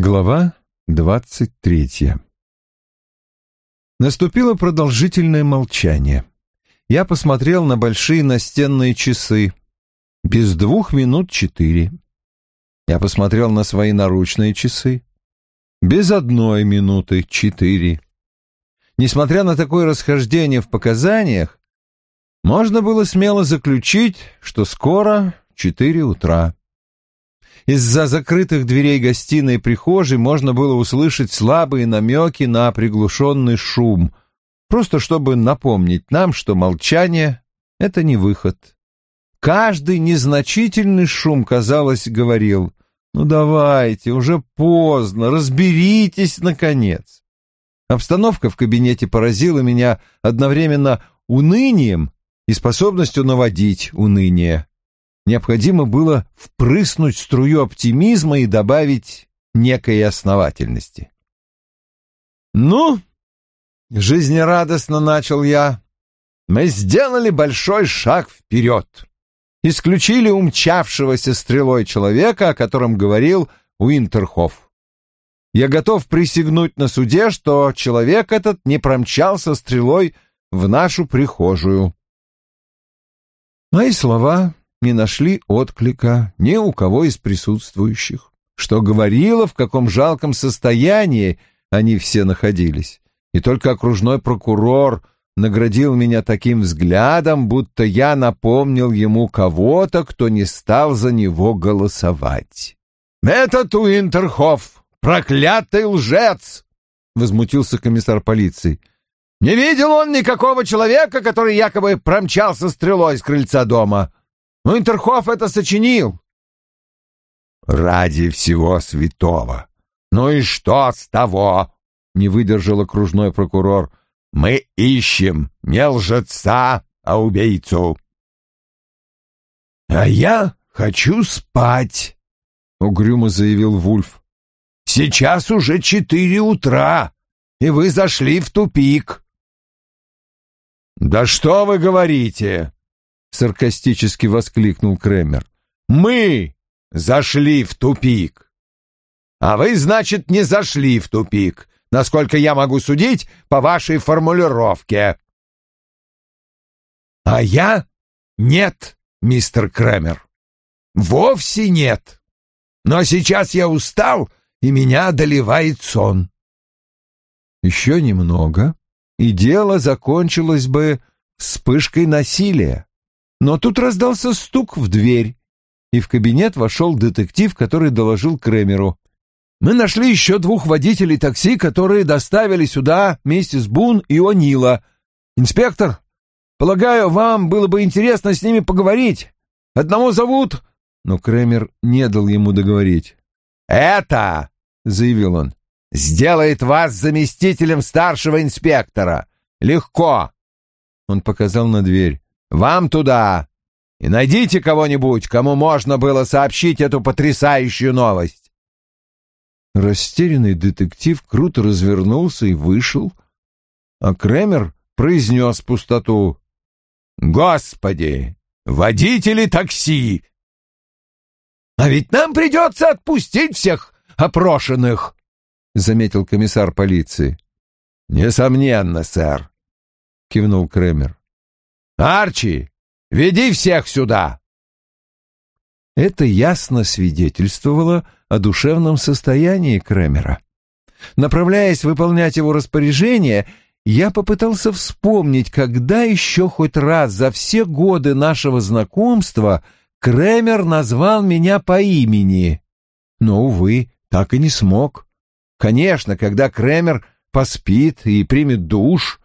Глава двадцать третья Наступило продолжительное молчание. Я посмотрел на большие настенные часы. Без двух минут четыре. Я посмотрел на свои наручные часы. Без одной минуты четыре. Несмотря на такое расхождение в показаниях, можно было смело заключить, что скоро четыре утра. Из-за закрытых дверей гостиной и прихожей можно было услышать слабые намеки на приглушенный шум, просто чтобы напомнить нам, что молчание — это не выход. Каждый незначительный шум, казалось, говорил «Ну давайте, уже поздно, разберитесь, наконец». Обстановка в кабинете поразила меня одновременно унынием и способностью наводить уныние необходимо было впрыснуть струю оптимизма и добавить некой основательности. «Ну, жизнерадостно начал я, мы сделали большой шаг вперед. Исключили умчавшегося стрелой человека, о котором говорил Уинтерхоф. Я готов присягнуть на суде, что человек этот не промчался стрелой в нашу прихожую. Мои слова не нашли отклика ни у кого из присутствующих, что говорило, в каком жалком состоянии они все находились. И только окружной прокурор наградил меня таким взглядом, будто я напомнил ему кого-то, кто не стал за него голосовать. «Это Туинтерхоф, проклятый лжец!» — возмутился комиссар полиции. «Не видел он никакого человека, который якобы промчался стрелой с крыльца дома. Ну, Интерхоф это сочинил. Ради всего святого. Ну и что с того? Не выдержал окружной прокурор. Мы ищем не лжеца, а убийцу. А я хочу спать, угрюмо заявил Вульф. Сейчас уже четыре утра, и вы зашли в тупик. Да что вы говорите? — саркастически воскликнул Кремер. «Мы зашли в тупик!» «А вы, значит, не зашли в тупик, насколько я могу судить по вашей формулировке». «А я? Нет, мистер Кремер. Вовсе нет. Но сейчас я устал, и меня одолевает сон». Еще немного, и дело закончилось бы вспышкой насилия. Но тут раздался стук в дверь, и в кабинет вошел детектив, который доложил Кремеру. «Мы нашли еще двух водителей такси, которые доставили сюда миссис Бун и О'Нила. Инспектор, полагаю, вам было бы интересно с ними поговорить. Одного зовут...» Но Кремер не дал ему договорить. «Это, — заявил он, — сделает вас заместителем старшего инспектора. Легко!» Он показал на дверь. Вам туда! И найдите кого-нибудь, кому можно было сообщить эту потрясающую новость!» Растерянный детектив круто развернулся и вышел, а Кремер произнес пустоту. «Господи! Водители такси!» «А ведь нам придется отпустить всех опрошенных!» — заметил комиссар полиции. «Несомненно, сэр», — кивнул Кремер. «Арчи, веди всех сюда!» Это ясно свидетельствовало о душевном состоянии Кремера. Направляясь выполнять его распоряжение, я попытался вспомнить, когда еще хоть раз за все годы нашего знакомства Кремер назвал меня по имени. Но, увы, так и не смог. Конечно, когда Кремер поспит и примет душ,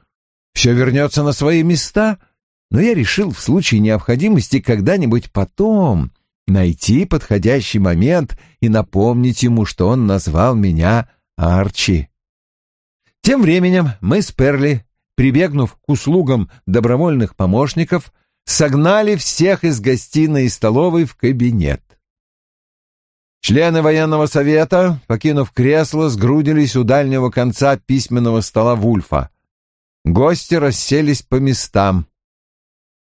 все вернется на свои места — но я решил в случае необходимости когда-нибудь потом найти подходящий момент и напомнить ему, что он назвал меня Арчи. Тем временем мы с Перли, прибегнув к услугам добровольных помощников, согнали всех из гостиной и столовой в кабинет. Члены военного совета, покинув кресло, сгрудились у дальнего конца письменного стола Вульфа. Гости расселись по местам.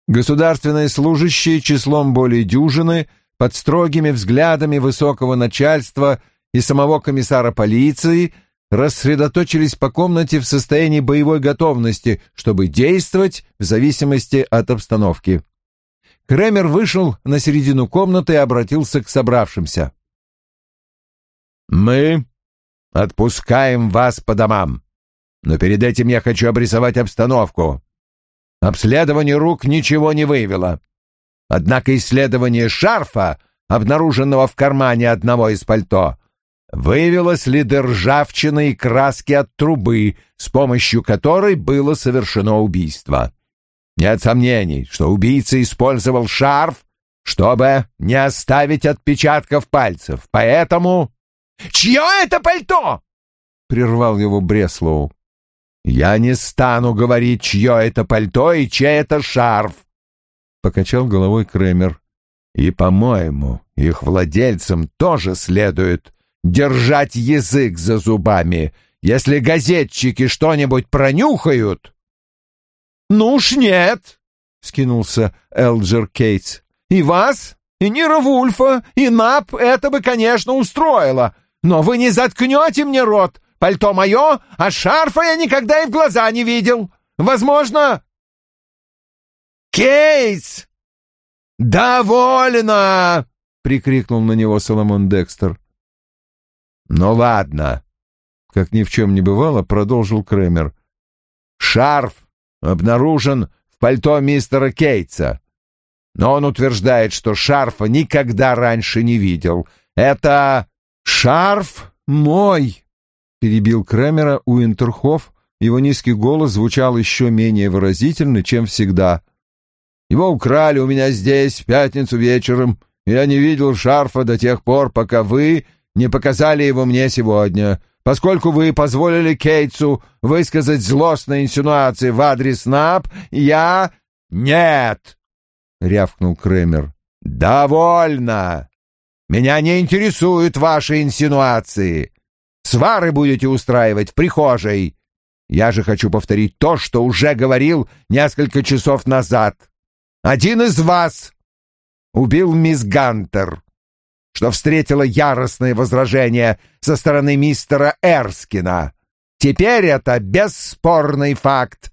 Государственные служащие числом более дюжины, под строгими взглядами высокого начальства и самого комиссара полиции рассредоточились по комнате в состоянии боевой готовности, чтобы действовать в зависимости от обстановки. Кремер вышел на середину комнаты и обратился к собравшимся. «Мы отпускаем вас по домам, но перед этим я хочу обрисовать обстановку. Обследование рук ничего не выявило. Однако исследование шарфа, обнаруженного в кармане одного из пальто, выявило следы ржавчины и краски от трубы, с помощью которой было совершено убийство. Нет сомнений, что убийца использовал шарф, чтобы не оставить отпечатков пальцев. Поэтому... «Чье это пальто?» — прервал его Бреслоу. «Я не стану говорить, чье это пальто и чей это шарф», — покачал головой Кремер. «И, по-моему, их владельцам тоже следует держать язык за зубами. Если газетчики что-нибудь пронюхают...» «Ну уж нет!» — скинулся Элджер Кейтс. «И вас, и Нира Вульфа, и Нап это бы, конечно, устроило. Но вы не заткнете мне рот. Пальто мое, а шарфа я никогда и в глаза не видел. Возможно...» «Кейтс!» «Довольно!» — прикрикнул на него Соломон Декстер. «Ну ладно», — как ни в чем не бывало, продолжил Кремер. «Шарф обнаружен в пальто мистера Кейтса. Но он утверждает, что шарфа никогда раньше не видел. Это шарф мой!» — перебил Кремера Уинтерхоф. Его низкий голос звучал еще менее выразительно, чем всегда. «Его украли у меня здесь в пятницу вечером. Я не видел шарфа до тех пор, пока вы не показали его мне сегодня. Поскольку вы позволили Кейтсу высказать злостные инсинуации в адрес НАП, я... Нет! — рявкнул Кремер. «Довольно! Меня не интересуют ваши инсинуации. Свары будете устраивать в прихожей. Я же хочу повторить то, что уже говорил несколько часов назад. Один из вас убил мисс Гантер что встретило яростные возражения со стороны мистера Эрскина. Теперь это бесспорный факт.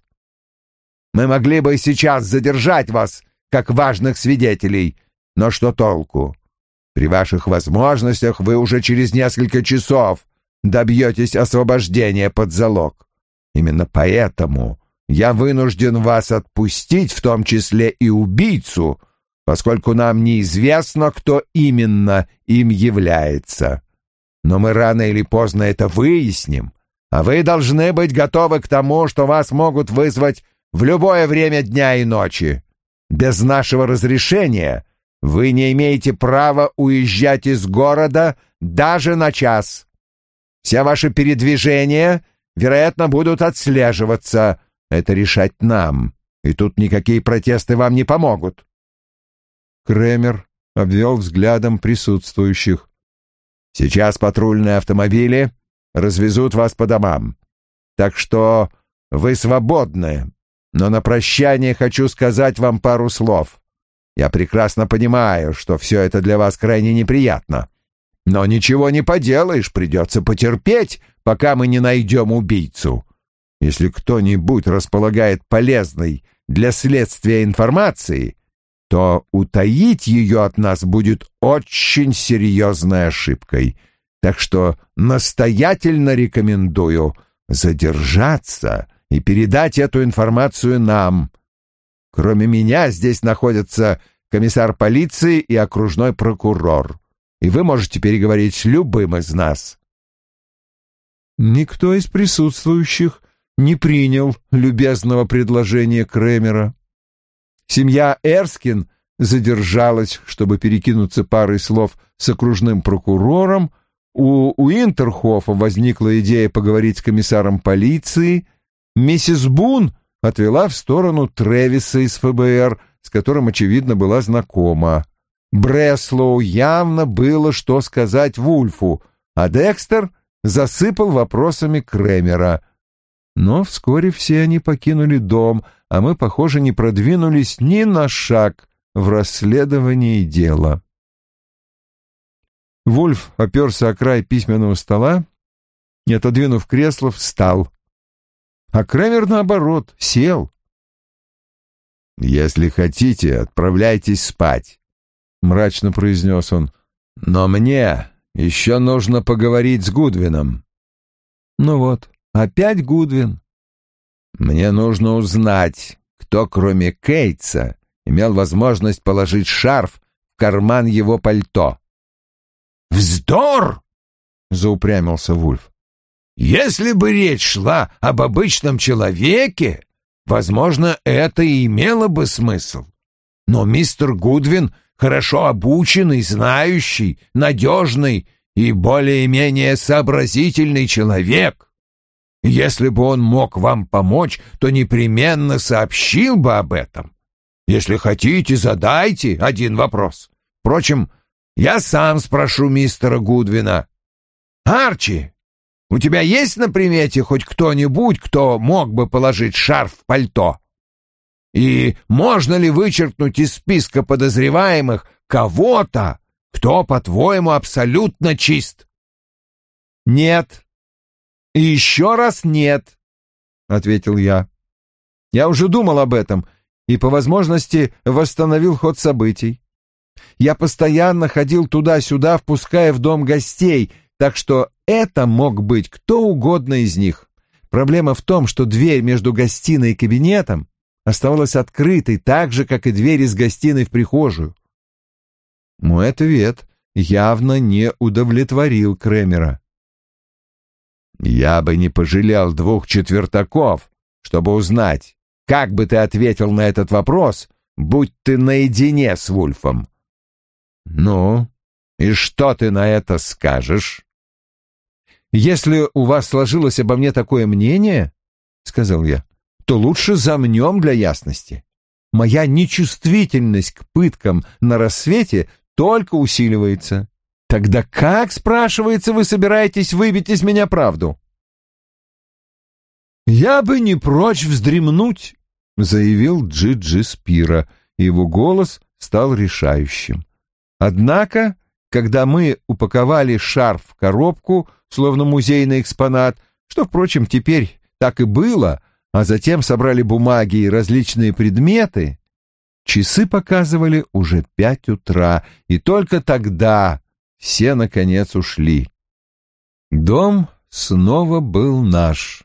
Мы могли бы сейчас задержать вас, как важных свидетелей, но что толку? При ваших возможностях вы уже через несколько часов добьетесь освобождения под залог. Именно поэтому я вынужден вас отпустить, в том числе и убийцу, поскольку нам неизвестно, кто именно им является. Но мы рано или поздно это выясним, а вы должны быть готовы к тому, что вас могут вызвать в любое время дня и ночи. Без нашего разрешения вы не имеете права уезжать из города даже на час. Все ваши передвижения, вероятно, будут отслеживаться. Это решать нам, и тут никакие протесты вам не помогут. Кремер обвел взглядом присутствующих. «Сейчас патрульные автомобили развезут вас по домам. Так что вы свободны, но на прощание хочу сказать вам пару слов. Я прекрасно понимаю, что все это для вас крайне неприятно. Но ничего не поделаешь, придется потерпеть, пока мы не найдем убийцу. Если кто-нибудь располагает полезной для следствия информацией, то утаить ее от нас будет очень серьезной ошибкой. Так что настоятельно рекомендую задержаться и передать эту информацию нам. Кроме меня здесь находятся комиссар полиции и окружной прокурор, и вы можете переговорить с любым из нас. Никто из присутствующих не принял любезного предложения Кремера. Семья Эрскин задержалась, чтобы перекинуться парой слов с окружным прокурором. У Уинтерхофа возникла идея поговорить с комиссаром полиции. Миссис Бун отвела в сторону Тревиса из ФБР, с которым, очевидно, была знакома. Бреслоу явно было что сказать Вульфу, а Декстер засыпал вопросами Кремера. Но вскоре все они покинули дом — а мы, похоже, не продвинулись ни на шаг в расследовании дела. Вульф оперся о край письменного стола и, отодвинув кресло, встал. А Кремер, наоборот, сел. «Если хотите, отправляйтесь спать», — мрачно произнес он. «Но мне еще нужно поговорить с Гудвином». «Ну вот, опять Гудвин». «Мне нужно узнать, кто, кроме Кейтса, имел возможность положить шарф в карман его пальто». «Вздор!» — заупрямился Вульф. «Если бы речь шла об обычном человеке, возможно, это и имело бы смысл. Но мистер Гудвин хорошо обученный, знающий, надежный и более-менее сообразительный человек. Если бы он мог вам помочь, то непременно сообщил бы об этом. Если хотите, задайте один вопрос. Впрочем, я сам спрошу мистера Гудвина. Арчи, у тебя есть на примете хоть кто-нибудь, кто мог бы положить шарф в пальто? И можно ли вычеркнуть из списка подозреваемых кого-то, кто, по-твоему, абсолютно чист? Нет. И еще раз нет, — ответил я. Я уже думал об этом и, по возможности, восстановил ход событий. Я постоянно ходил туда-сюда, впуская в дом гостей, так что это мог быть кто угодно из них. Проблема в том, что дверь между гостиной и кабинетом оставалась открытой, так же, как и дверь из гостиной в прихожую. Мой ответ явно не удовлетворил Кремера. «Я бы не пожалел двух четвертаков, чтобы узнать, как бы ты ответил на этот вопрос, будь ты наедине с Вульфом. Ну, и что ты на это скажешь? Если у вас сложилось обо мне такое мнение, сказал я, то лучше замнем для ясности. Моя нечувствительность к пыткам на рассвете только усиливается. Тогда как, спрашивается, вы собираетесь выбить из меня правду? Я бы не прочь вздремнуть, заявил Джиджи -Джи Спира, и его голос стал решающим. Однако, когда мы упаковали шарф в коробку, словно музейный экспонат, что, впрочем, теперь так и было, а затем собрали бумаги и различные предметы, часы показывали уже пять утра, и только тогда все, наконец, ушли. Дом снова был наш.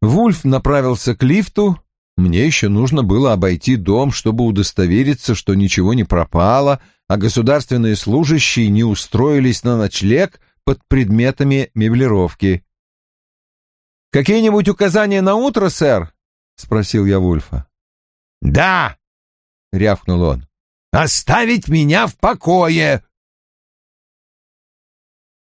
Вульф направился к лифту, мне еще нужно было обойти дом, чтобы удостовериться, что ничего не пропало, а государственные служащие не устроились на ночлег под предметами меблировки. «Какие-нибудь указания на утро, сэр?» — спросил я Вульфа. «Да!» — рявкнул он. «Оставить меня в покое!»